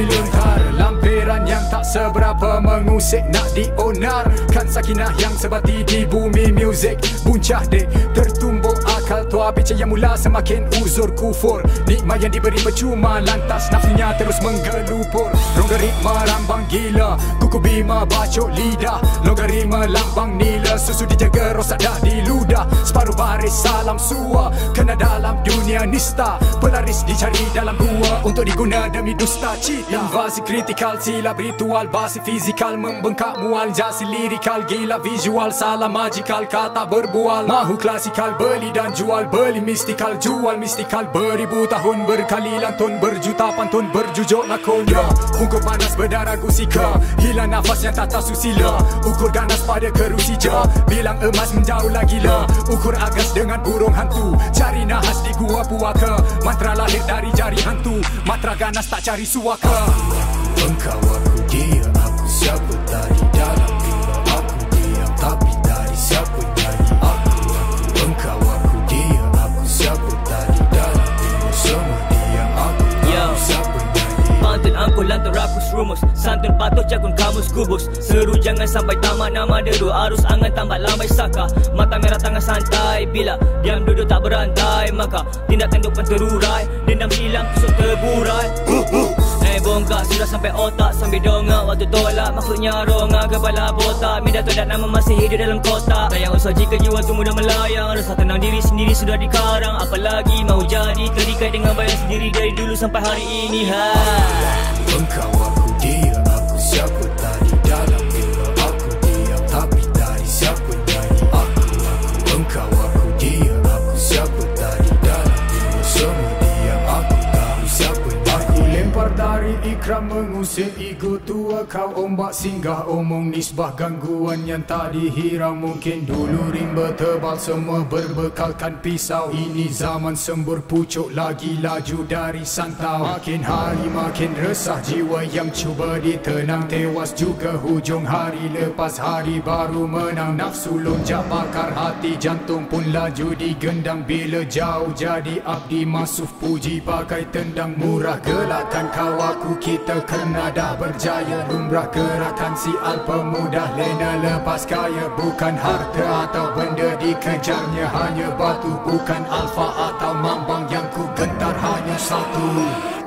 Dilontar lampiran yang tak seberapa mengusik Nak dionar Kan sakinah yang sebati di bumi muzik. Buncah dek tertumbuk akal tua Bicara yang mula semakin uzur kufur. Nikmat yang diberi percuma Lantas nafsunya terus menggelupur. Logaritma lambang gila Kuku bima bacok lidah. Logaritma lambang nila Susu dijaga rosak dah diludah Baris salam suah Kena dalam dunia nista. Pelaris dicari dalam gua Untuk diguna demi dusta cita. Invasi kritikal silap ritual Basi fizikal membengkak mual. Jasi lirikal gila visual Salah magikal kata berbual. Mahu klasikal beli dan jual Beli mistikal. Jual mistikal Beribu tahun berkali lantun Berjuta pantun berjujuk lakon. Ya. Ungkup panas berdarah gusika. Hilang nafas yang tak tahu susila Ukur ganas pada kerusija Bilang emas menjauh lagi lah Ukur agas dengan burung hantu Cari nahas di gua puaka. Mantra lahir dari jari hantu Matra ganas tak cari suaka. Engkau aku dia rumus. Santun patut jagun kamus kubus. Seru jangan sampai tamat nama deru. Arus angan tambat lambai saka Mata merah tangan santai. Bila diam duduk tak berantai Maka tindak tanduk penterurai Dendam silam tusuk terburai. Huh, huh. Eh bongkak sudah sampai otak. Sambil dongak waktu tolak Maksudnya rongak. Kepala botak. Mida tu nama masih hidup dalam kotak. Sayang usah jika jiwa tu mudah melayang. Rasa tenang diri sendiri sudah dikarang. Apalagi mau jadi terikat dengan bayang sendiri Dari dulu sampai hari ini. Ha. Engkau aku dia dari ikram mengusir ego tua Kau. Ombak singgah omong nisbah gangguan yang tak dihirau Mungkin dulu rimba tebal semua berbekalkan pisau. Ini zaman sembur pucuk lagi laju dari santau. Makin hari makin resah jiwa yang cuba ditenang. Tewas juga hujung hari lepas hari baru menang. Nafsu lonjak bakar hati jantung pun laju digendang. Bila jauh jadi abdi masuf puji pakai tendang murah. Gelakkan kau aku kita kena dah berjaya. Lumrah gerakan si al pemudah. Lena lepas kaya. Bukan harta atau benda dikejarnya. Hanya batu bukan alfa atau mambang yang ku gentar. Hanya satu